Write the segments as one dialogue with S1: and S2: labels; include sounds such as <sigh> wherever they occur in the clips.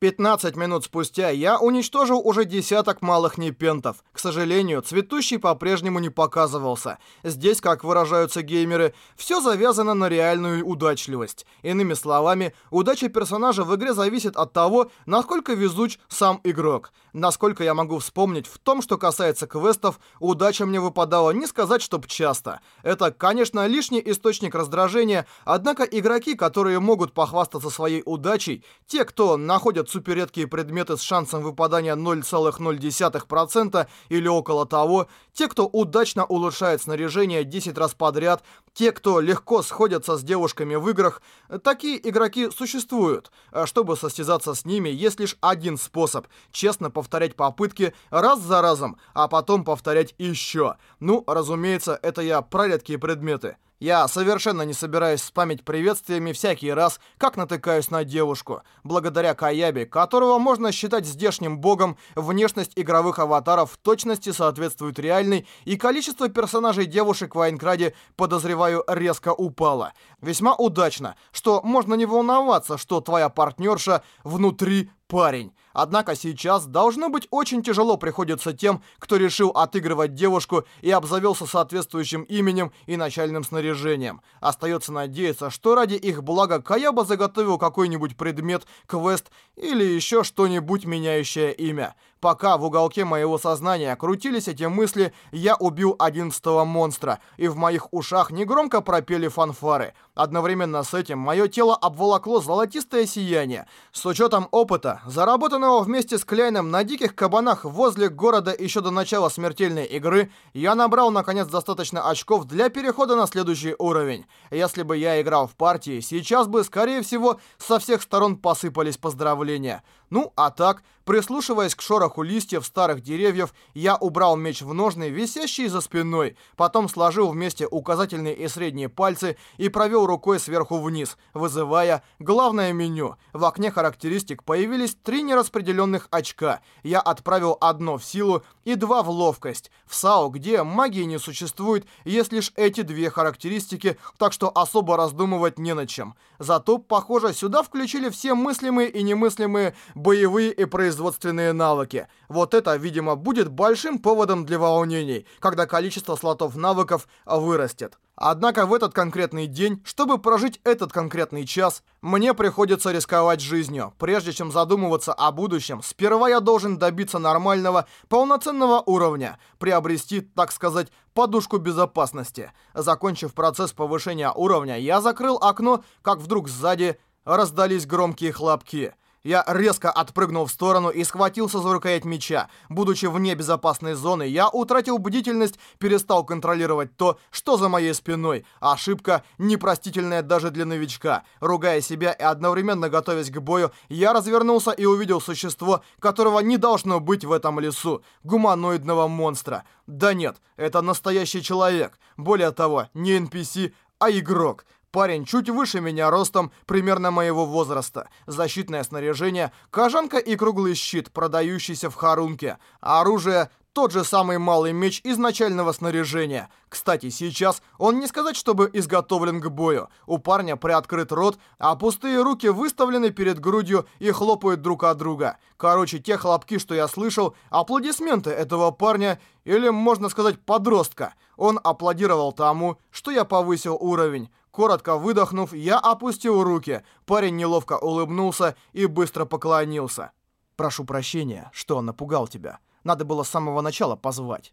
S1: 15 минут спустя я уничтожил уже десяток малых непентов. К сожалению, цветущий по-прежнему не показывался. Здесь, как выражаются геймеры, все завязано на реальную удачливость. Иными словами, удача персонажа в игре зависит от того, насколько везуч сам игрок. Насколько я могу вспомнить, в том, что касается квестов, удача мне выпадала не сказать, чтоб часто. Это, конечно, лишний источник раздражения, однако игроки, которые могут похвастаться своей удачей, те, кто находят суперредкие предметы с шансом выпадания 0,0% или около того, те, кто удачно улучшает снаряжение 10 раз подряд, те, кто легко сходятся с девушками в играх, такие игроки существуют. Чтобы состязаться с ними, есть лишь один способ – честно повторять попытки раз за разом, а потом повторять еще. Ну, разумеется, это я про редкие предметы. Я совершенно не собираюсь спамить приветствиями всякий раз, как натыкаюсь на девушку. Благодаря Каябе, которого можно считать здешним богом, внешность игровых аватаров в точности соответствует реальной, и количество персонажей девушек в Айнкраде, подозреваю, резко упало. Весьма удачно, что можно не волноваться, что твоя партнерша внутри парень. Однако сейчас должно быть очень тяжело приходится тем, кто решил отыгрывать девушку и обзавелся соответствующим именем и начальным снаряжением. Остается надеяться, что ради их блага Каяба заготовил какой-нибудь предмет, квест или еще что-нибудь меняющее имя. Пока в уголке моего сознания крутились эти мысли, я убил одиннадцатого монстра, и в моих ушах негромко пропели фанфары. Одновременно с этим мое тело обволокло золотистое сияние. С учетом опыта, заработанного вместе с Кляйном на диких кабанах возле города еще до начала смертельной игры, я набрал наконец достаточно очков для перехода на следующий уровень. Если бы я играл в партии, сейчас бы, скорее всего, со всех сторон посыпались поздравления. Ну, а так, прислушиваясь к шороху листьев старых деревьев, я убрал меч в ножны, висящий за спиной, потом сложил вместе указательные и средние пальцы и провел рукой сверху вниз, вызывая главное меню. В окне характеристик появились три нераспределенных очка. Я отправил одно в силу и два в ловкость. В САО, где магии не существует, есть лишь эти две характеристики, так что особо раздумывать не над чем. Зато, похоже, сюда включили все мыслимые и немыслимые боевые и производственные навыки. Вот это, видимо, будет большим поводом для волнений, когда количество слотов навыков вырастет. Однако в этот конкретный день, чтобы прожить этот конкретный час, мне приходится рисковать жизнью. Прежде чем задумываться о будущем, сперва я должен добиться нормального, полноценного уровня, приобрести, так сказать, подушку безопасности. Закончив процесс повышения уровня, я закрыл окно, как вдруг сзади раздались громкие хлопки. Я резко отпрыгнул в сторону и схватился за рукоять меча. Будучи вне безопасной зоны, я утратил бдительность, перестал контролировать то, что за моей спиной. Ошибка, непростительная даже для новичка. Ругая себя и одновременно готовясь к бою, я развернулся и увидел существо, которого не должно быть в этом лесу. Гуманоидного монстра. Да нет, это настоящий человек. Более того, не NPC, а игрок. Парень чуть выше меня ростом, примерно моего возраста. Защитное снаряжение, кожанка и круглый щит, продающийся в Харунке. Оружие тот же самый малый меч изначального снаряжения. Кстати, сейчас он не сказать, чтобы изготовлен к бою. У парня приоткрыт рот, а пустые руки выставлены перед грудью и хлопают друг от друга. Короче, те хлопки, что я слышал, аплодисменты этого парня, или, можно сказать, подростка. Он аплодировал тому, что я повысил уровень. Коротко выдохнув, я опустил руки. Парень неловко улыбнулся и быстро поклонился. «Прошу прощения, что напугал тебя. Надо было с самого начала позвать».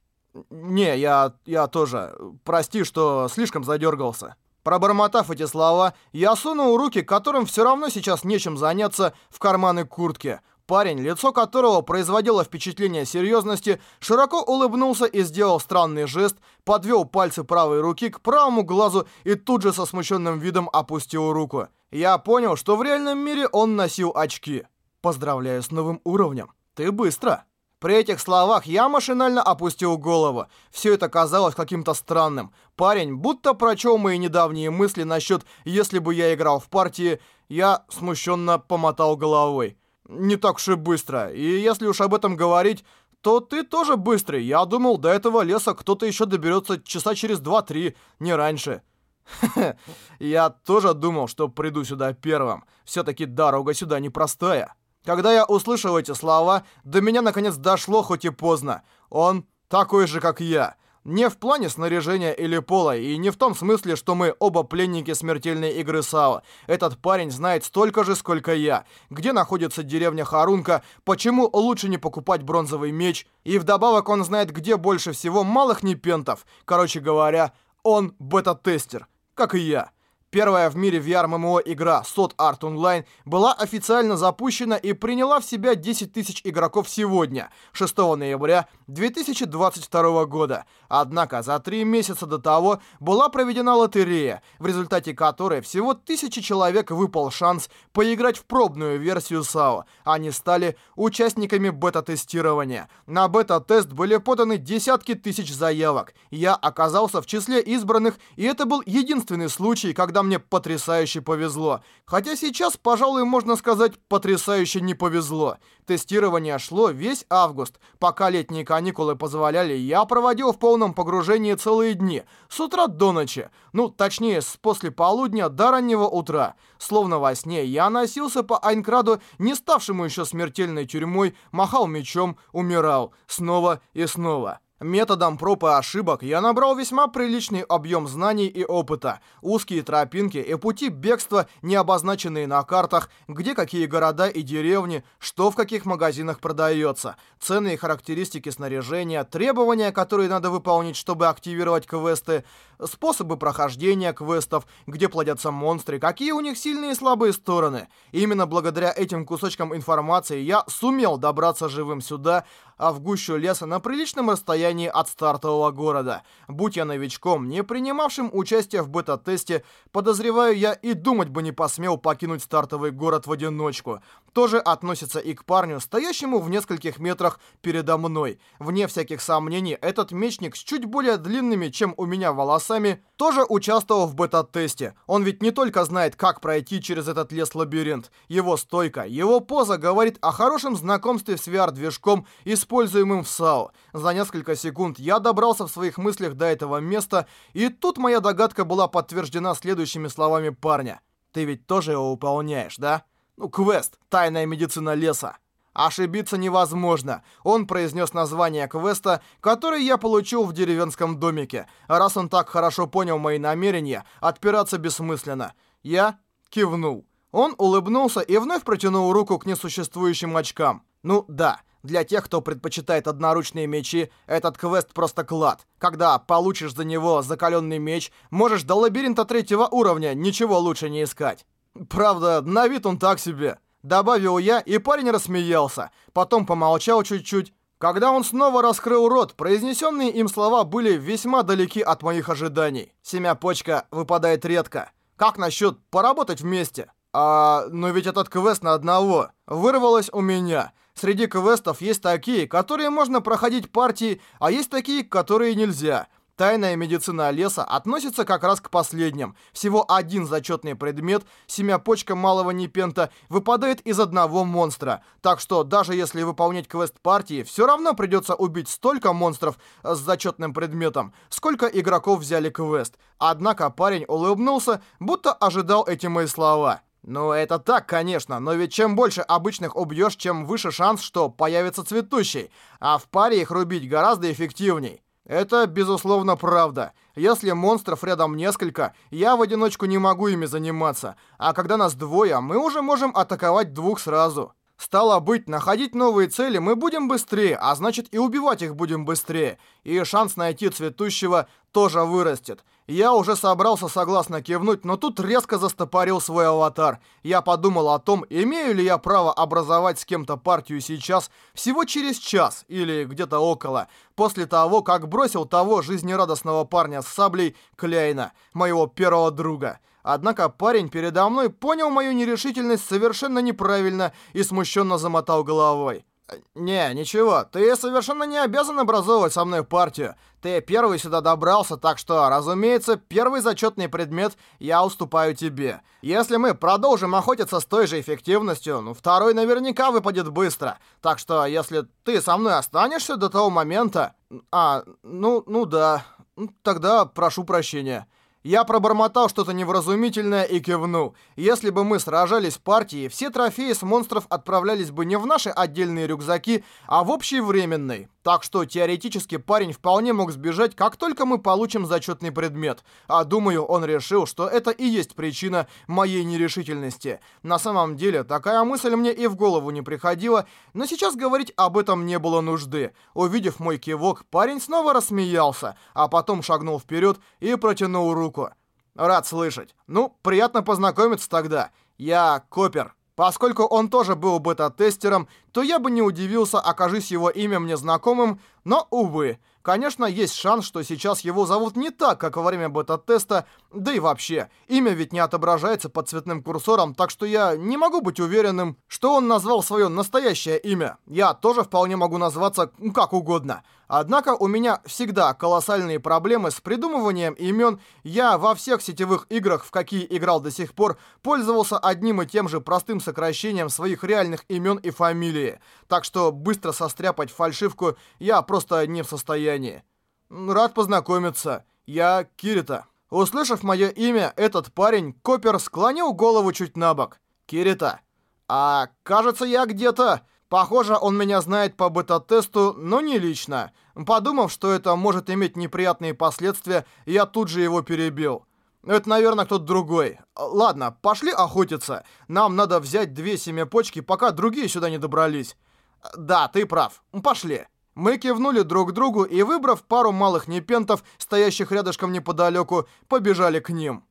S1: «Не, я... я тоже. Прости, что слишком задергался». Пробормотав эти слова, я сунул руки, которым все равно сейчас нечем заняться, в карманы куртки. Парень, лицо которого производило впечатление серьезности, широко улыбнулся и сделал странный жест, подвел пальцы правой руки к правому глазу и тут же со смущенным видом опустил руку. Я понял, что в реальном мире он носил очки. Поздравляю с новым уровнем. Ты быстро. При этих словах я машинально опустил голову. Все это казалось каким-то странным. Парень будто прочел мои недавние мысли насчет «если бы я играл в партии», я смущенно помотал головой не так уж и быстро. И если уж об этом говорить, то ты тоже быстрый. Я думал, до этого леса кто-то еще доберется часа через два-три, не раньше. <laughs> Я тоже думал, что приду сюда первым. Все-таки дорога сюда непростая. Когда я услышал эти слова, до меня наконец дошло, хоть и поздно. Он такой же, как я. Не в плане снаряжения или пола, и не в том смысле, что мы оба пленники смертельной игры САО. Этот парень знает столько же, сколько я. Где находится деревня Харунка, почему лучше не покупать бронзовый меч, и вдобавок он знает, где больше всего малых непентов. Короче говоря, он бета-тестер, как и я. Первая в мире VR-MMO игра Sword Art Online была официально запущена и приняла в себя 10 тысяч игроков сегодня, 6 ноября 2022 года. Однако за три месяца до того была проведена лотерея, в результате которой всего тысячи человек выпал шанс поиграть в пробную версию САО. Они стали участниками бета-тестирования. На бета-тест были поданы десятки тысяч заявок. Я оказался в числе избранных, и это был единственный случай, когда когда мне потрясающе повезло. Хотя сейчас, пожалуй, можно сказать, потрясающе не повезло. Тестирование шло весь август. Пока летние каникулы позволяли, я проводил в полном погружении целые дни. С утра до ночи. Ну, точнее, с после полудня до раннего утра. Словно во сне я носился по Айнкраду, не ставшему еще смертельной тюрьмой, махал мечом, умирал. Снова и снова. Методом проб и ошибок я набрал весьма приличный объем знаний и опыта, узкие тропинки и пути бегства, не обозначенные на картах, где какие города и деревни, что в каких магазинах продается, цены и характеристики снаряжения, требования, которые надо выполнить, чтобы активировать квесты, способы прохождения квестов, где плодятся монстры, какие у них сильные и слабые стороны. Именно благодаря этим кусочкам информации я сумел добраться живым сюда, а в гущу леса на приличном расстоянии от стартового города. Будь я новичком, не принимавшим участие в бета-тесте, подозреваю я и думать бы не посмел покинуть стартовый город в одиночку. Тоже относится и к парню, стоящему в нескольких метрах передо мной. Вне всяких сомнений, этот мечник с чуть более длинными, чем у меня волосами, тоже участвовал в бета-тесте. Он ведь не только знает, как пройти через этот лес-лабиринт. Его стойка, его поза говорит о хорошем знакомстве с VR-движком используемым в САУ. За несколько секунд я добрался в своих мыслях до этого места, и тут моя догадка была подтверждена следующими словами парня. «Ты ведь тоже его выполняешь, да?» «Ну, квест. Тайная медицина леса». Ошибиться невозможно. Он произнес название квеста, который я получил в деревенском домике. Раз он так хорошо понял мои намерения, отпираться бессмысленно. Я кивнул. Он улыбнулся и вновь протянул руку к несуществующим очкам. Ну да, для тех, кто предпочитает одноручные мечи, этот квест просто клад. Когда получишь за него закаленный меч, можешь до лабиринта третьего уровня ничего лучше не искать. Правда, на вид он так себе. Добавил я, и парень рассмеялся. Потом помолчал чуть-чуть. Когда он снова раскрыл рот, произнесенные им слова были весьма далеки от моих ожиданий. Семя почка выпадает редко. Как насчет поработать вместе? А, но ведь этот квест на одного. Вырвалось у меня. Среди квестов есть такие, которые можно проходить партии, а есть такие, которые нельзя. Тайная медицина леса относится как раз к последним. Всего один зачетный предмет, семя почка малого непента, выпадает из одного монстра. Так что даже если выполнять квест партии, все равно придется убить столько монстров с зачетным предметом, сколько игроков взяли квест. Однако парень улыбнулся, будто ожидал эти мои слова. Ну, это так, конечно, но ведь чем больше обычных убьешь, чем выше шанс, что появится цветущий. А в паре их рубить гораздо эффективней. Это, безусловно, правда. Если монстров рядом несколько, я в одиночку не могу ими заниматься. А когда нас двое, мы уже можем атаковать двух сразу. Стало быть, находить новые цели мы будем быстрее, а значит и убивать их будем быстрее. И шанс найти цветущего тоже вырастет. Я уже собрался согласно кивнуть, но тут резко застопорил свой аватар. Я подумал о том, имею ли я право образовать с кем-то партию сейчас, всего через час или где-то около, после того, как бросил того жизнерадостного парня с саблей Кляйна, моего первого друга. Однако парень передо мной понял мою нерешительность совершенно неправильно и смущенно замотал головой. «Не, ничего, ты совершенно не обязан образовывать со мной партию. Ты первый сюда добрался, так что, разумеется, первый зачетный предмет я уступаю тебе. Если мы продолжим охотиться с той же эффективностью, ну, второй наверняка выпадет быстро. Так что, если ты со мной останешься до того момента... А, ну, ну да, тогда прошу прощения». Я пробормотал что-то невразумительное и кивнул. Если бы мы сражались партией, все трофеи с монстров отправлялись бы не в наши отдельные рюкзаки, а в общий временный. Так что теоретически парень вполне мог сбежать, как только мы получим зачетный предмет. А думаю, он решил, что это и есть причина моей нерешительности. На самом деле, такая мысль мне и в голову не приходила, но сейчас говорить об этом не было нужды. Увидев мой кивок, парень снова рассмеялся, а потом шагнул вперед и протянул руку. Рад слышать. Ну, приятно познакомиться тогда. Я Копер. Поскольку он тоже был бета-тестером, то я бы не удивился, окажись его имя мне знакомым, но, увы, Конечно, есть шанс, что сейчас его зовут не так, как во время бета-теста, да и вообще, имя ведь не отображается под цветным курсором, так что я не могу быть уверенным, что он назвал свое настоящее имя. Я тоже вполне могу назваться как угодно. Однако у меня всегда колоссальные проблемы с придумыванием имен. Я во всех сетевых играх, в какие играл до сих пор, пользовался одним и тем же простым сокращением своих реальных имен и фамилии. Так что быстро состряпать фальшивку я просто не в состоянии. Рад познакомиться. Я Кирита. Услышав мое имя, этот парень, Копер, склонил голову чуть на бок. Кирита. А, кажется, я где-то... Похоже, он меня знает по бета-тесту, но не лично. Подумав, что это может иметь неприятные последствия, я тут же его перебил. Это, наверное, кто-то другой. Ладно, пошли охотиться. Нам надо взять две семяпочки, пока другие сюда не добрались. Да, ты прав. Пошли. Мы кивнули друг другу и, выбрав пару малых непентов, стоящих рядышком неподалеку, побежали к ним.